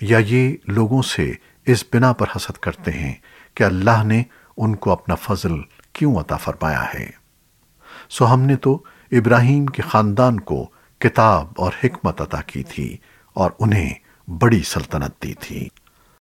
یا یہ لوگوں سے اس بنا پر حسد کرتے ہیں کہ اللہ نے ان کو اپنا فضل کیوں عطا فرمایا ہے۔ سو ہم نے تو ابراہیم کے خاندان کو کتاب اور حکمت عطا کی تھی اور انہیں بڑی سلطنت دی تھی۔